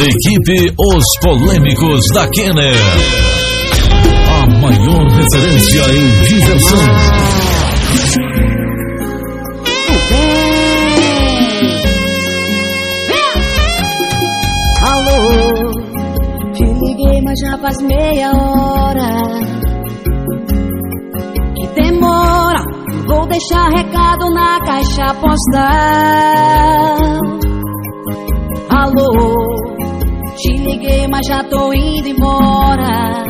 Equipe Os Polêmicos da Kenner. A maior referência em diversão. Alô, te liguei, mas já faz meia hora. Que demora, vou deixar recado na caixa postal. Alô, te liguei, mas já tô indo embora.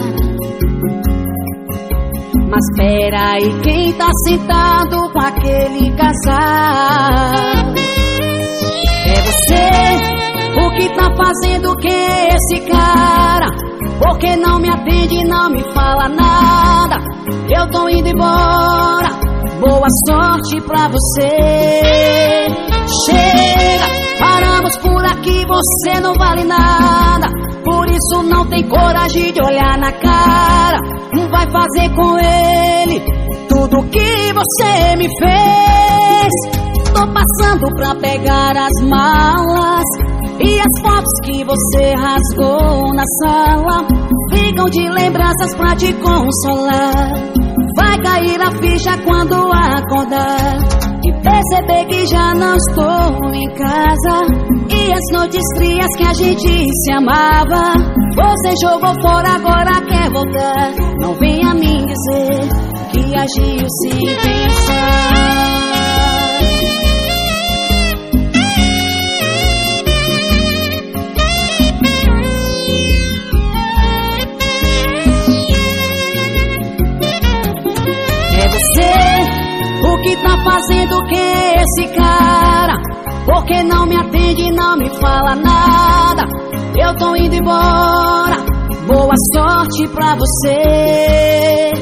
Mas peraí, quem tá sentado com aquele casal? É você? O que tá fazendo que esse cara? Porque não me atende, não me fala nada. Eu tô indo embora. Boa sorte pra você. Chega, você não vale nada. Por isso não tem coragem de olhar na cara. Não vai fazer com ele tudo que você me fez. Tô passando pra pegar as malas e as fotos que você rasgou na sala ficam de lembranças pra te consolar. Vai cair a ficha quando acordar perceber que já não estou em casa. E as noites frias que a gente se amava, você jogou fora, agora quer voltar. Não venha me dizer que agiu sem pensar. O que tá fazendo que esse cara? Porque não me atende, não me fala nada. Eu tô indo embora. Boa sorte pra você.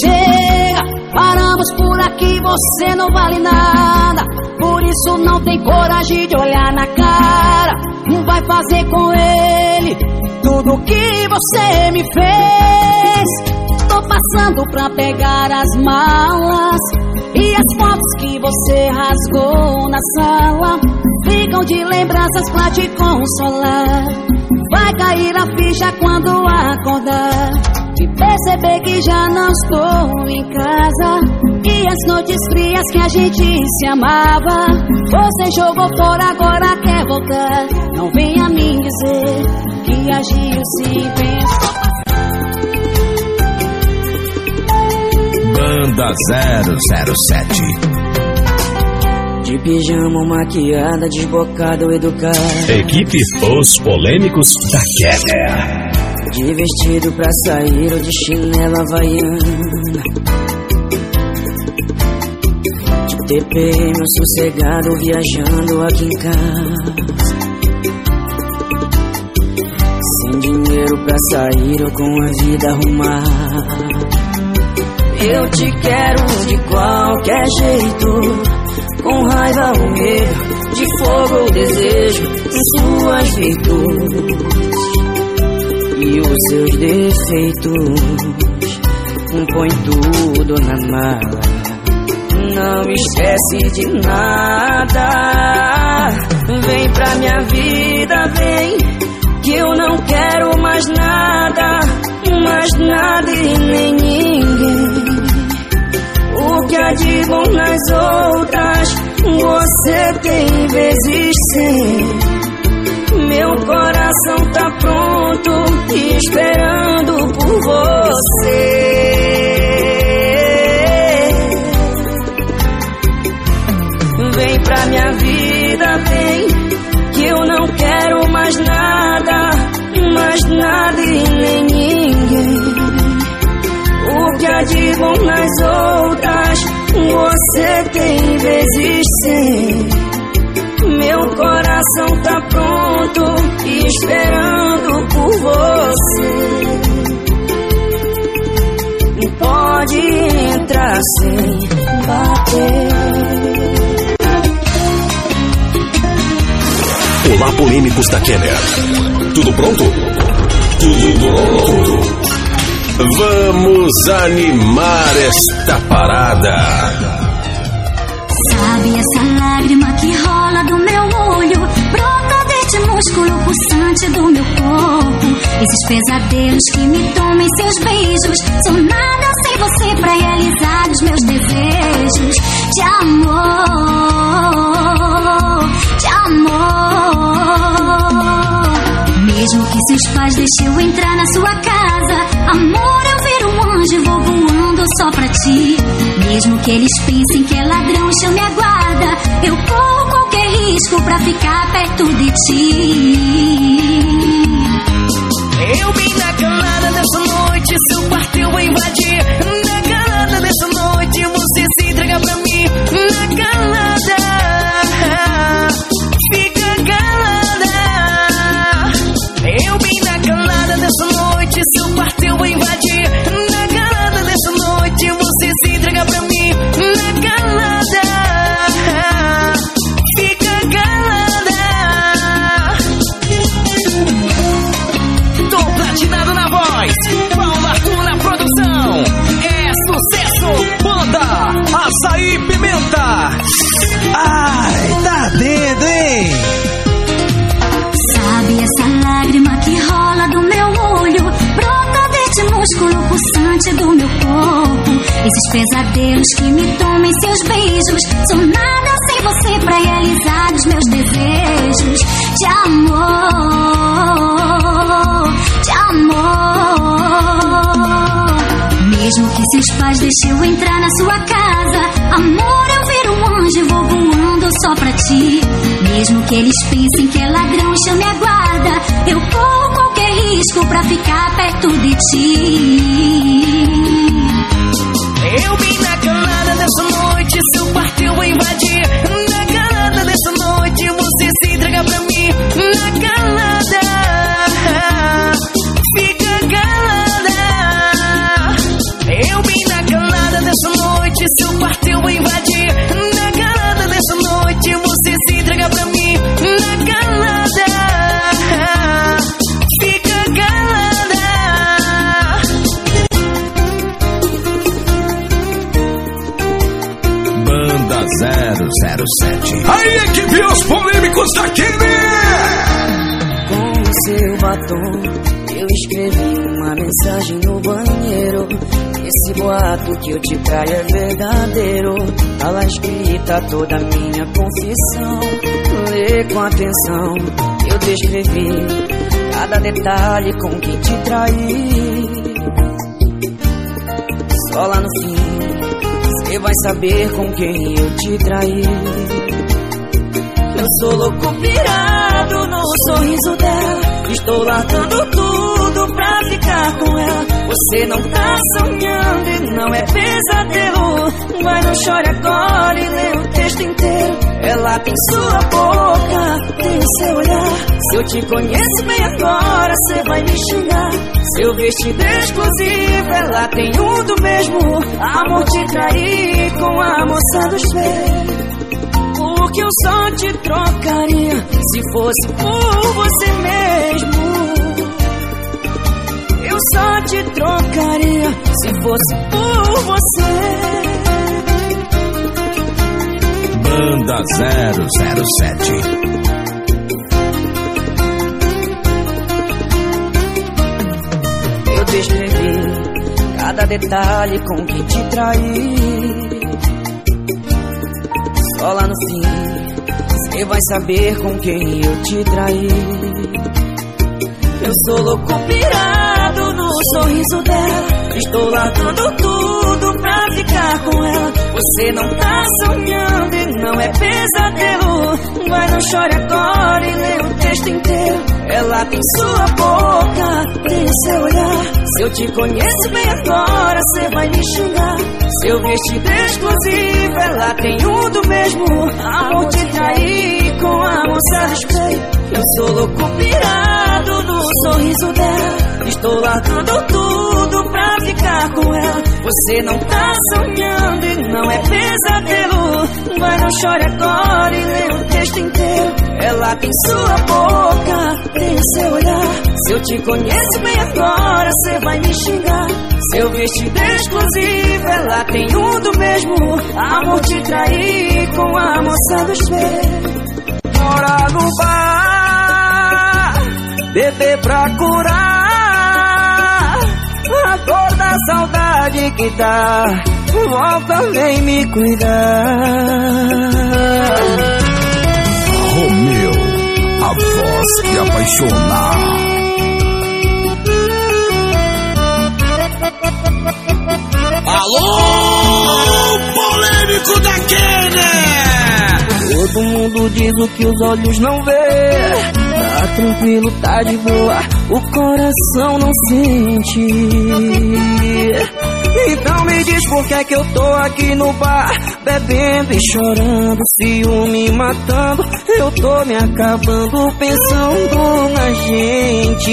Chega, paramos por aqui, você não vale nada. Por isso não tem coragem de olhar na cara. Não vai fazer com ele tudo que você me fez. Tô passando pra pegar as malas E as fotos que você rasgou na sala Ficam de lembranças pra te consolar. Vai cair a ficha quando acordar. E perceber que já não estou em casa. E as noites frias que a gente se amava. Você jogou fora, agora quer voltar. Não venha me dizer que agiu sem pensar Banda 007. De pijama, maquiada, desbocada educada. Equipe Os Polêmicos da Kenner. De vestido pra sair ou de chinela havaiana. De TPM sossegado, viajando aqui em casa. Sem dinheiro pra sair ou com a vida arrumada. Eu te quero de qualquer jeito, com raiva ou medo, de fogo ou desejo, em suas virtudes e os seus defeitos. Põe tudo na mala, não esquece de nada. Vem pra minha vida, vem, que eu não quero mais nada, outras, você tem vezes sem. Meu coração tá pronto, esperando por você. Vem pra minha vida, vem, que eu não quero mais nada, mais nada e nem ninguém. O que há de bom nas outras, você tem vezes sem. Meu coração tá pronto, esperando por você. Pode entrar sem bater. Olá, Polêmicos da Kenner. Tudo pronto? Tudo pronto. Vamos animar esta parada. Sabe essa lágrima que rola do meu olho? Brota deste músculo pulsante do meu corpo. Esses pesadelos que me tomam em seus beijos. Sou nada sem você pra realizar os meus desejos de amor, de amor. Mesmo que seus pais deixem eu entrar na sua casa, amor, eu viro um anjo vou voando só pra ti. Mesmo que eles pensem que é ladrão, chame me aguarda. Eu corro qualquer risco pra ficar perto de ti. Eu vim na calada dessa noite, seu quarto eu invadir. Na calada dessa noite, você se entrega pra mim. Mesmo que eles pensem que é ladrão, chame a guarda. Eu corro qualquer risco pra ficar perto de ti. Polêmicos da Com o seu batom, eu escrevi uma mensagem no banheiro. Esse boato que eu te traio é verdadeiro. Tá lá escrita toda a minha confissão. Lê com atenção, eu descrevi cada detalhe com que te traí. Só lá no fim, você vai saber com quem eu te traí. Eu sou louco pirado no sorriso dela. Estou largando tudo pra ficar com ela. Você não tá sonhando e não é pesadelo. Mas não chore agora e lê o texto inteiro. Ela tem sua boca, tem seu olhar. Se eu te conheço bem agora, você vai me xingar. Seu vestido é exclusivo, ela tem um do mesmo. Amor te trair com a moça do espelho. Porque eu só te trocaria se fosse por você mesmo. Eu só te trocaria se fosse por você. Banda 007. Eu descrevi cada detalhe com que te traí. Lá no fim, você vai saber com quem eu te traí. Eu sou louco pirado no sorriso dela. Estou largando tudo pra ficar com ela. Você não tá sonhando e não é pesadelo. Mas não chore agora e lê o texto inteiro. Ela tem sua boca, tem seu olhar. Se eu te conheço bem agora, você vai me xingar. Seu vestido é exclusivo, ela tem um do mesmo. Amor te trair com a moça do espelho. Eu sou louco pirado no sorriso dela. Estou largando tudo pra ficar com ela. Você não tá sonhando e não é pesadelo. Mas não chore agora e lê o texto inteiro. Ela tem sua boca, tem seu olhar. Se eu te conheço bem agora, você vai me xingar. Seu vestido é exclusivo, ela tem um do mesmo. Amor te trair com a moça do espelho. Mora no bar. beber pra curar a dor da saudade que dá. Volta, vem me cuidar. Romeu, a voz que apaixona. Alô, polêmico da Kenner! Todo mundo diz o que os olhos não vê. Tá tranquilo, tá de boa, o coração não sente. Então me diz por que é que eu tô aqui no bar, bebendo e chorando, ciúme matando. Eu tô me acabando pensando na gente.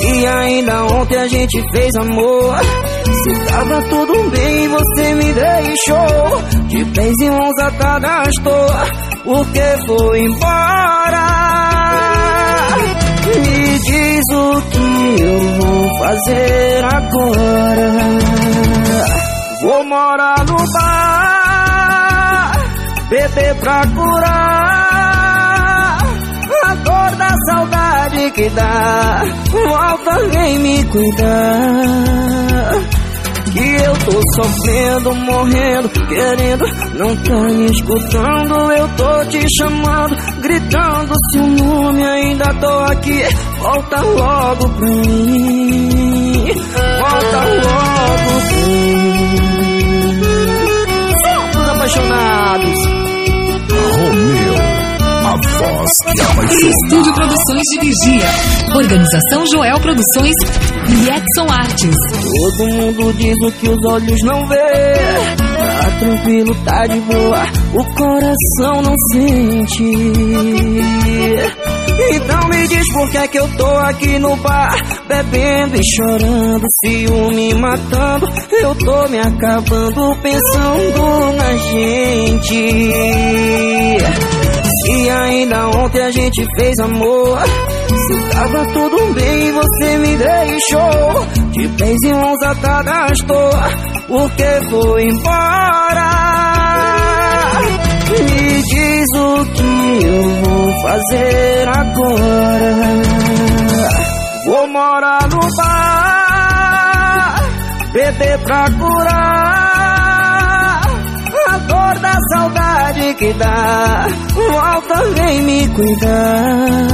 E ainda ontem a gente fez amor. Se tava tudo bem, você me deixou. De pés e mãos atadas tô, porque foi embora. Me diz o que eu vou fazer agora. Vou morar no bar, beber pra curar a dor da saudade que dá. Volta, vem me cuidar. Que eu tô sofrendo, morrendo, querendo, não tá me escutando. Eu tô te chamando, gritando seu nome, ainda tô aqui. Volta logo pra mim, volta logo pra mim. Apaixonados. Voz que apaixona. Estúdio Produções de Vigia. Organização Joel Produções e Edson Artes. Todo mundo diz o que os olhos não vê. Tá tranquilo, tá de boa, o coração não sente. Então me diz por que é que eu tô aqui no bar, bebendo e chorando, ciúme matando. Eu tô me acabando pensando na gente. E ainda ontem a gente fez amor. Se tava tudo bem, você me deixou. De pés e mãos atadas tô, porque foi embora. Me diz o que eu vou fazer agora. Vou morar no bar, beber pra curar saudade que dá. Volta, vem me cuidar.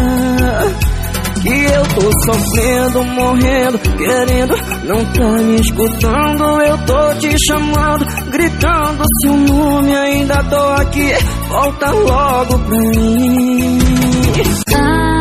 Que eu tô sofrendo, morrendo, querendo, não tá me escutando. Eu tô te chamando, gritando seu nome, ainda tô aqui. Volta logo pra mim. Ai,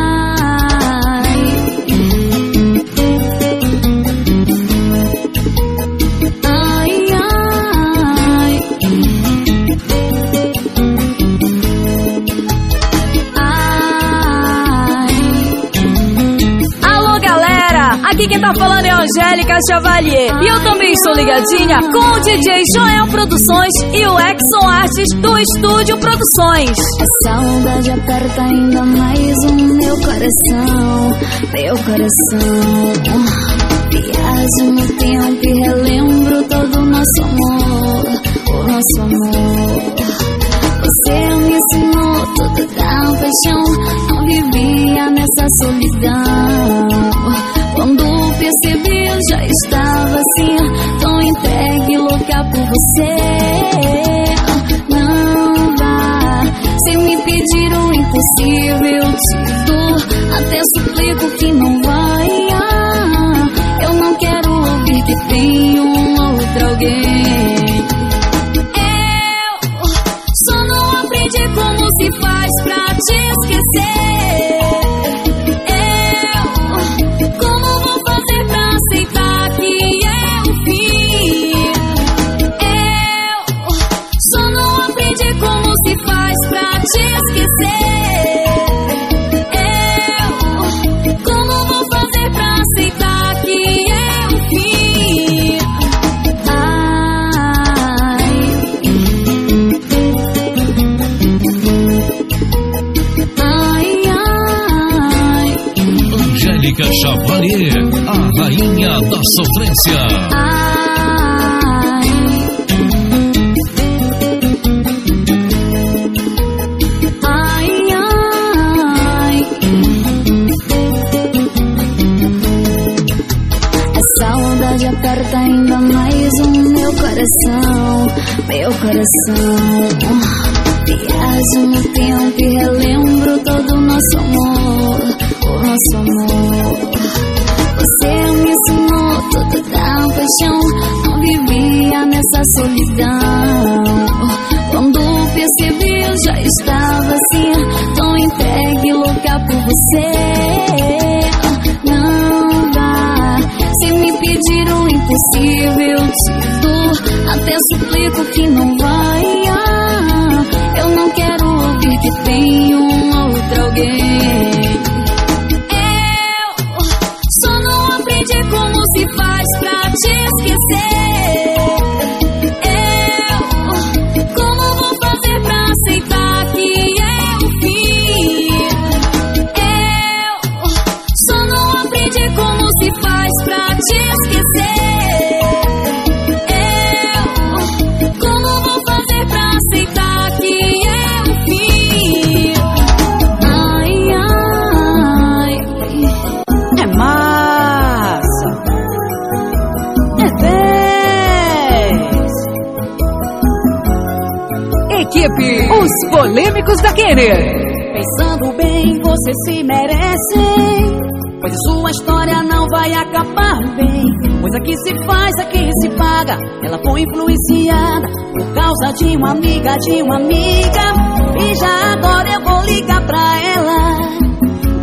Aqui quem tá falando é Angélica Chavalier. E eu também estou ligadinha com o DJ Joel Produções e o Exxon Artes do Estúdio Produções. A saudade aperta ainda mais o meu coração, meu coração. Viajo no tempo e relembro todo o nosso amor, o nosso amor. Você me ensinou tudo da paixão, não vivia nessa solidão. Quando percebi, eu já estava assim, tão entregue, louca por você. Não vá, sem me pedir o impossível, te dou, até suplico que não vai. Eu não quero ouvir que tem um outro alguém. Como se faz pra te esquecer. Nosso amor, o nosso amor. Você me ensinou toda a paixão, não vivia nessa solidão. Quando percebi, eu já estava assim, tão entregue, louca por você. Não dá, se me pedir o impossível, te dou. Até suplico que não vai. 10. Equipe Os Polêmicos da Kenner. Pensando bem, você se merece. Pois sua história não vai acabar bem. Pois aqui se faz, aqui se paga. Ela foi influenciada por causa de uma amiga, de uma amiga. E já agora eu vou ligar pra ela.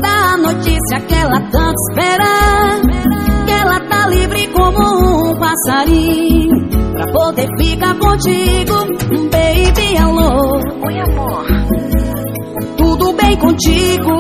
Dar a notícia que ela tanto espera. Que ela tá livre como um passarinho. Pra poder ficar contigo, baby, alô. Oi, amor. Tudo bem contigo?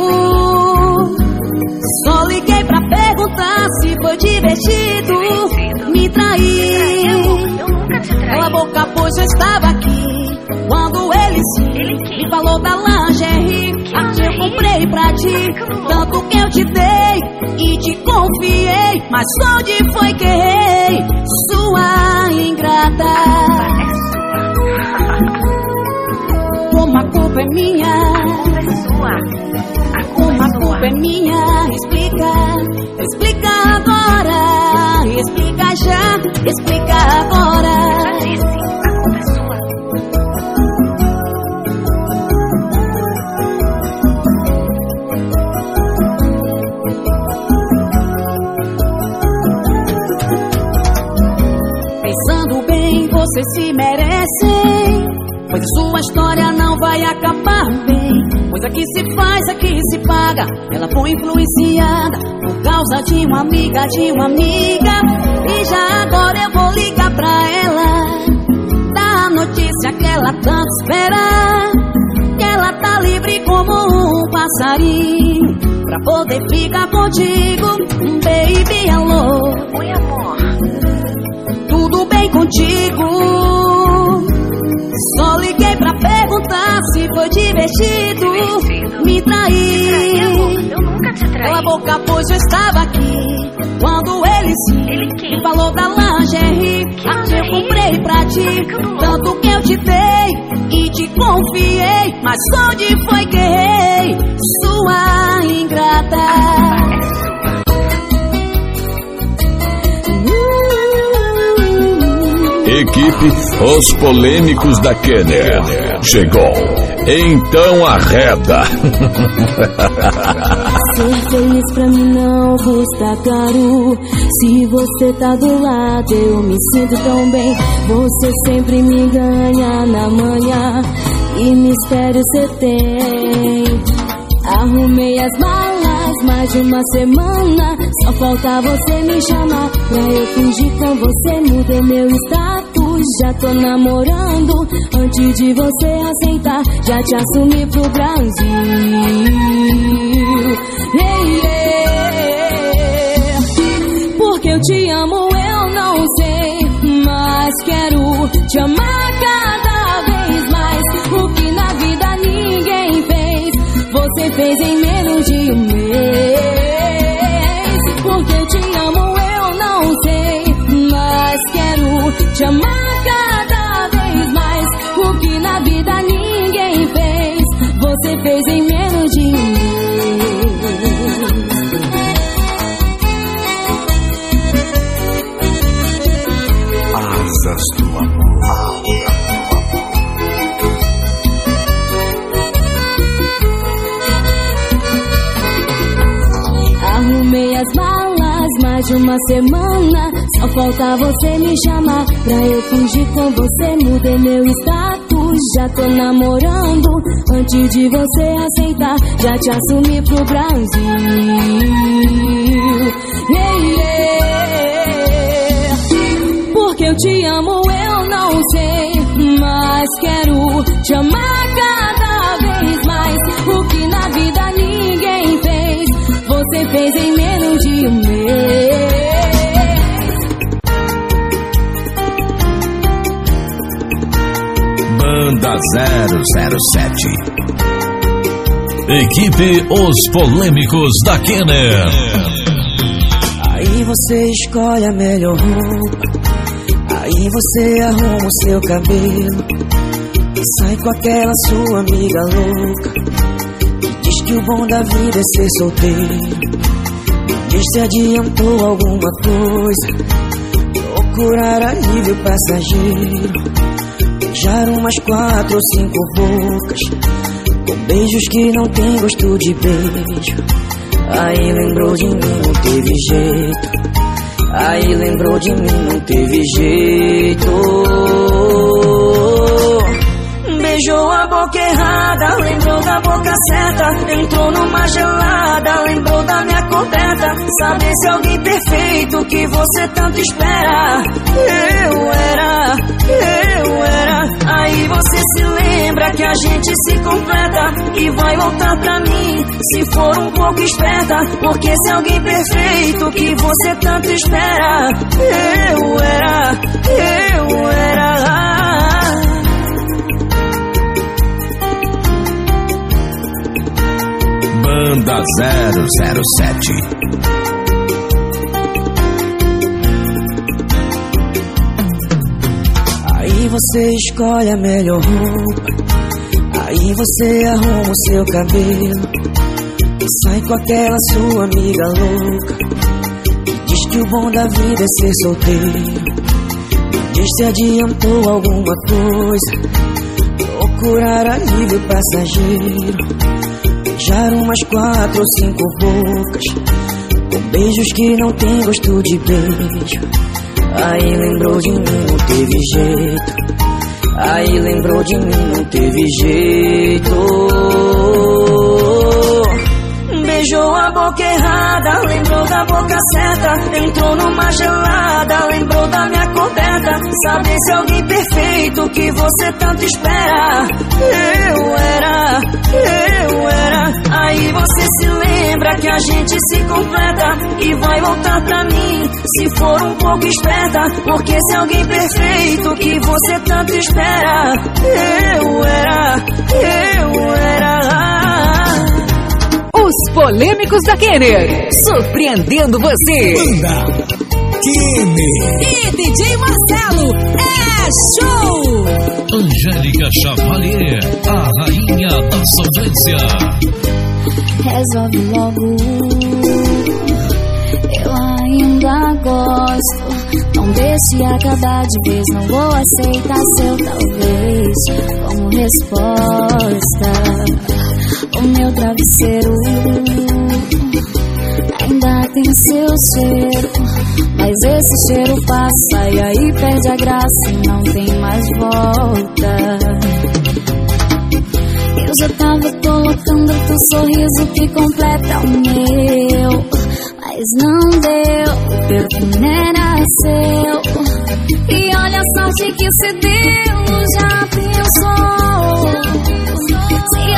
Só liguei pra perguntar se foi divertido me trair. Eu nunca te traí. Cala a boca, pois eu estava aqui quando ele se Ele me falou da lingerie. Que eu comprei pra ti, tanto que eu te dei e te confiei. Mas onde foi que errei? Sua ingrata. Como a culpa é minha. é sua. A culpa Uma é culpa é minha, explica, explica agora, explica já, explica agora. Bem, você se merece, pois sua história não vai acabar bem. Pois aqui se faz, aqui se paga. Ela foi influenciada por causa de uma amiga, de uma amiga. E já agora eu vou ligar pra ela, dar a notícia que ela tanto espera. Que ela tá livre como um passarinho. Pra poder ficar contigo, baby, alô. Oi, amor. Contigo? Só liguei pra perguntar se foi divertido Divertido. me trair. Cala a boca, pois eu estava aqui quando ele se Ele me falou da lingerie. Que eu comprei pra ti, ficando louco. tanto que eu te dei e te confiei. Mas onde foi que errei? Sua ingrata. Equipe Os Polêmicos da Kenner. Chegou. Então arreda. Ser feliz pra mim não custa caro. Se você tá do lado, eu me sinto tão bem. Você sempre me ganha na manhã. E mistério você tem. Arrumei as malas mais de uma semana. Só falta você me chamar pra eu fugir com você. Mudei meu status, já tô namorando. Antes de você aceitar, já te assumi pro Brasil. Yeah, yeah. Porque eu te amo, eu não sei. Mas quero te amar cada vez mais. O que na vida ninguém fez, você fez em menos de um mês. Porque eu te amo, te amar falta você me chamar pra eu fugir com você. Mudei meu status, já tô namorando. Antes de você aceitar, já te assumi pro Brasil. Yeah, yeah. Porque eu te amo, eu não sei. Mas quero te amar cada vez mais. O que na vida ninguém fez, você fez em menos de um mês. Banda 007. Equipe Os Polêmicos da Kenner. Aí você escolhe a melhor roupa. Aí você arruma o seu cabelo. E sai com aquela sua amiga louca. Que diz que o bom da vida é ser solteiro. Diz se adiantou alguma coisa. Procurar alívio passageiro. Beijar umas quatro ou cinco bocas. Com beijos que não tem gosto de beijo. Aí lembrou de mim, não teve jeito. Aí lembrou de mim, não teve jeito. Beijou a boca errada, lembrou da boca certa. Entrou numa gelada, lembrou da minha coberta. Saber se alguém perfeito que você tanto espera. Eu era, eu era. Gente se completa e vai voltar pra mim se for um pouco esperta. Porque se alguém perfeito que você tanto espera, eu era, eu era. Banda 007. Aí você escolhe a melhor roupa. Aí você arruma o seu cabelo. Sai com aquela sua amiga louca. Que diz que o bom da vida é ser solteiro. Diz se adiantou alguma coisa. Procurar alívio passageiro. Beijar umas quatro ou cinco bocas. Com beijos que não tem gosto de beijo. Aí lembrou de mim, não teve jeito. Aí lembrou de mim, não teve jeito. Beijou a boca errada, lembrou da boca certa. Entrou numa gelada, lembrou da minha coberta. Saber se alguém perfeito que você tanto espera. Eu era, eu era. Aí você se lembra que a gente se completa e vai voltar pra mim se for um pouco esperta. Porque se alguém perfeito que você tanto espera. Eu era, eu era. Os polêmicos da Kenner. Surpreendendo você. E DJ Marcelo. É show! Angélica Chavalier, a rainha da sofrência. Resolve logo. Eu ainda gosto. Não deixe acabar de vez. Não vou aceitar seu talvez como resposta. O meu travesseiro ainda tem seu cheiro. Mas esse cheiro passa e aí perde a graça e não tem mais volta. Eu já tava colocando teu sorriso que completa o meu. Mas não deu, o perfume era seu. E olha a sorte que se deu, já pensou.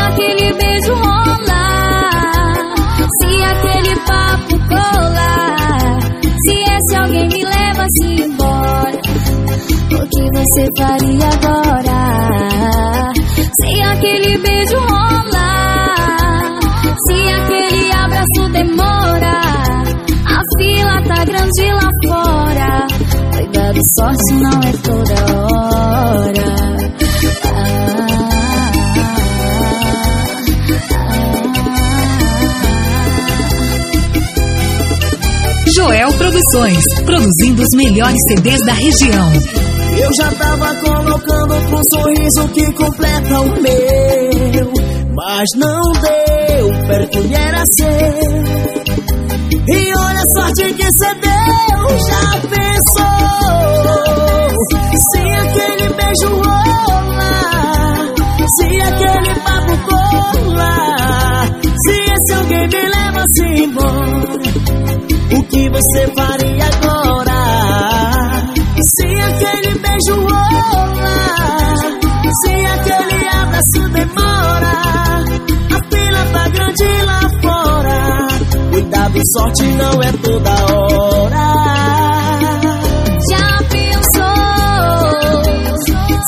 Aquele beijo rolar, se aquele papo colar, se esse alguém me leva-se embora, o que você faria agora? Se aquele beijo rolar, se aquele abraço demora, a fila tá grande lá fora. Cuidado, sorte não é toda hora. Produções, produzindo os melhores CDs da região. Eu já tava colocando pro sorriso que completa o meu. Mas não deu, perfume era seu. E olha sorte que cê deu, já pensou? Se aquele beijo rola, se aquele papo cola, se esse alguém me leva assim embora, o que você faria agora? Se aquele beijo rola, se aquele abraço demora, a fila tá grande lá fora. Cuidado, sorte não é toda hora. Já pensou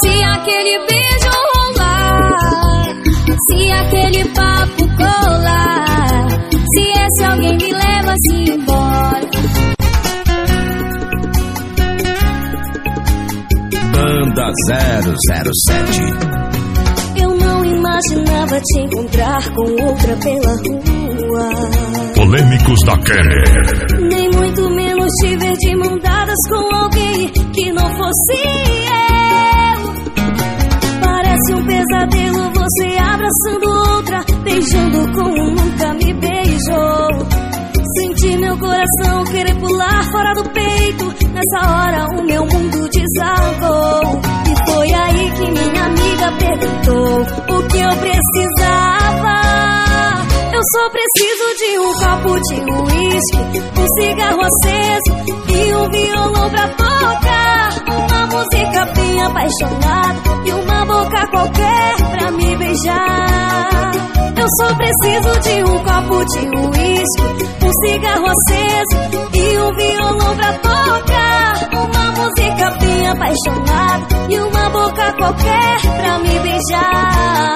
se aquele beijo rolar, se aquele papo colar, se esse alguém me leva assim embora? 007. Eu não imaginava te encontrar com outra pela rua. Polêmicos da Kenner. Nem muito menos te ver de mão dadas com alguém que não fosse eu. Parece um pesadelo você abraçando outra, beijando como nunca me beijou. Meu coração querer pular fora do peito. Nessa hora o meu mundo desabou. E foi aí que minha amiga perguntou o que eu precisava. Eu só preciso de um copo de uísque, um cigarro aceso e um violão pra tocar. Música bem apaixonada e uma boca qualquer pra me beijar. Eu só preciso de um copo de uísque, um cigarro aceso e um violão pra tocar. Uma música bem apaixonada e uma boca qualquer pra me beijar.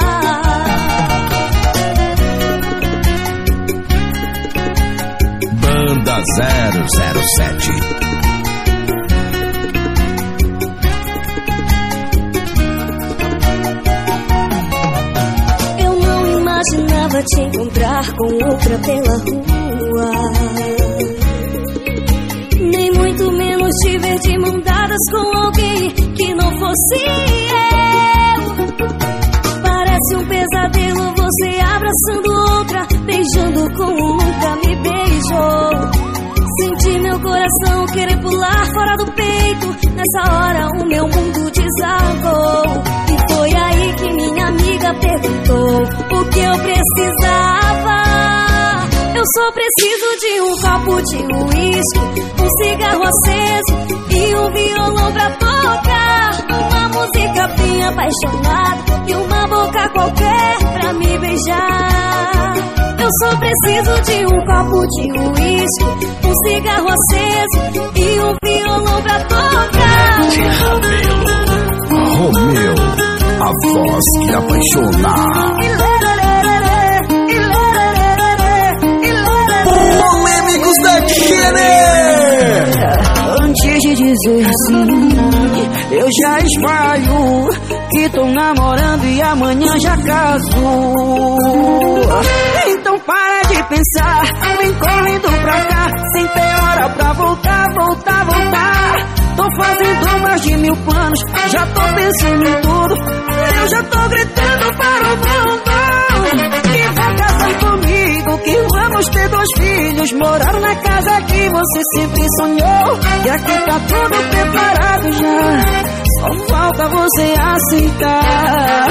Banda 007. Te encontrar com outra pela rua. Nem muito menos te ver de mão dadas com alguém que não fosse eu. Parece um pesadelo você abraçando outra, beijando como nunca me beijou. Senti meu coração querer pular fora do peito. Nessa hora o meu mundo desabou. Perguntou o que eu precisava. Eu só preciso de um copo de uísque, um cigarro aceso e um violão pra tocar. Uma música bem apaixonada e uma boca qualquer pra me beijar. Eu só preciso de um copo de uísque, um cigarro aceso e um violão pra tocar. Romeu, a voz que apaixona. Polêmicos da Kenner! Antes de dizer sim, eu já espalho que tô namorando e amanhã já caso. Então para de pensar, vem correndo pra cá, sem ter hora pra voltar, voltar, voltar. Tô fazendo mais de mil planos, já tô pensando em tudo, eu já tô gritando para o mundo. Que vai casar comigo, que vamos ter dois filhos, morar na casa que você sempre sonhou. E aqui tá tudo preparado já, só falta você aceitar.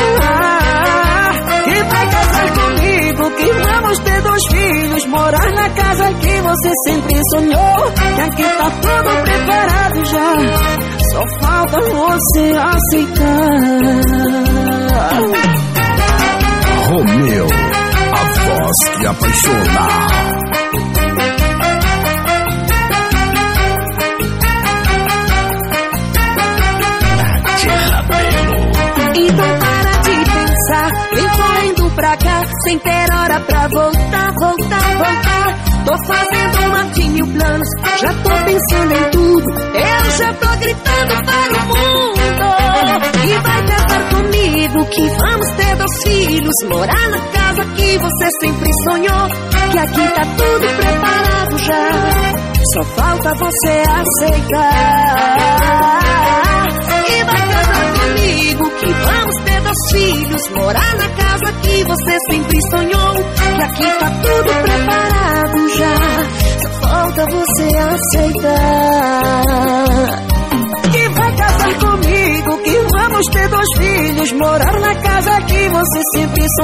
Que vai casar comigo, que vamos ter dois filhos, morar na casa que você sempre sonhou. E aqui tá tudo preparado já, só falta você aceitar. Romeu, a voz que apaixona. Sem ter hora pra voltar, voltar, voltar. Tô fazendo de mil planos, já tô pensando em tudo, eu já tô gritando para o mundo. E vai casar comigo, que vamos ter dois filhos, morar na casa que você sempre sonhou. Que aqui tá tudo preparado já, só falta você aceitar. E vai casar comigo que vamos ter filhos Morar na casa que você sempre sonhou Que aqui tá tudo preparado já Só falta você aceitar. Que vai casar comigo, que vamos ter dois filhos, morar na casa que você sempre sonhou.